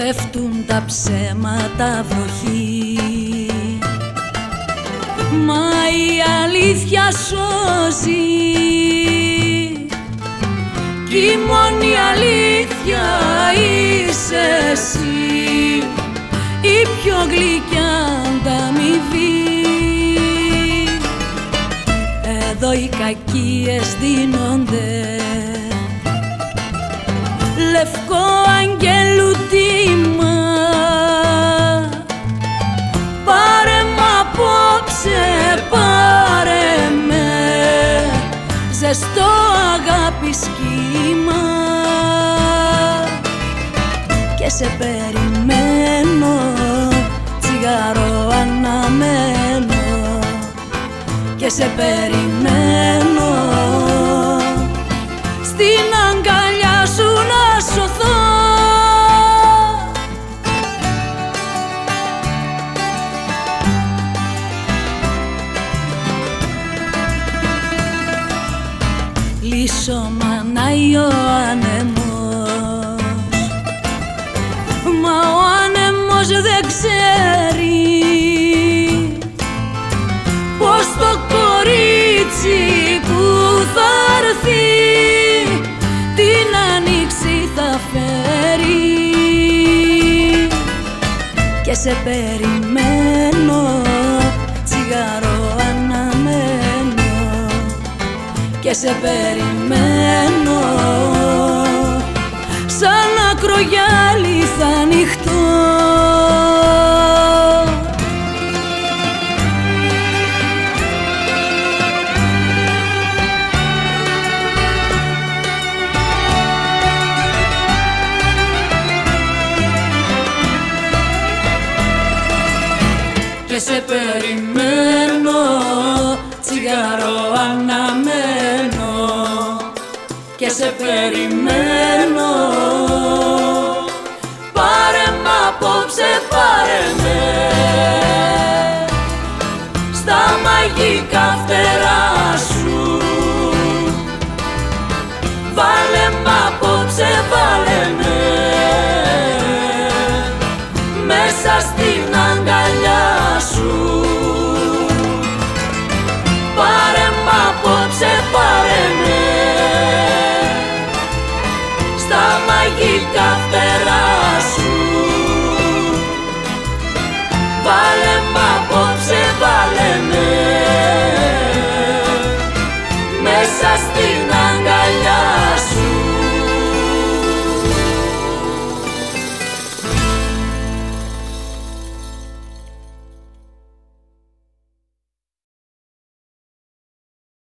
πέφτουν τα ψέματα βροχή. Μα η αλήθεια σώζει. Κι η μόνη αλήθεια είσαι εσύ. Η πιο γλυκιά ανταμοιβή. Εδώ οι κακίες δίνονται. Λευκό αγγέλου τίμα Ζεστό αγάπη σχήμα Και σε περιμένω τσιγάρο αναμένω Και σε περιμένω στην Λύσω μανάει ο άνεμος Μα ο άνεμος δεν ξέρει Πως το κορίτσι που θα έρθει Την άνοιξη θα φέρει. Και σε περιμένω Και σε περιμένω. Σαν ακρογιάλι θα ανοιχτώ. Και σε περιμένω περιμένω. Πάρε μ' απόψε i kaffe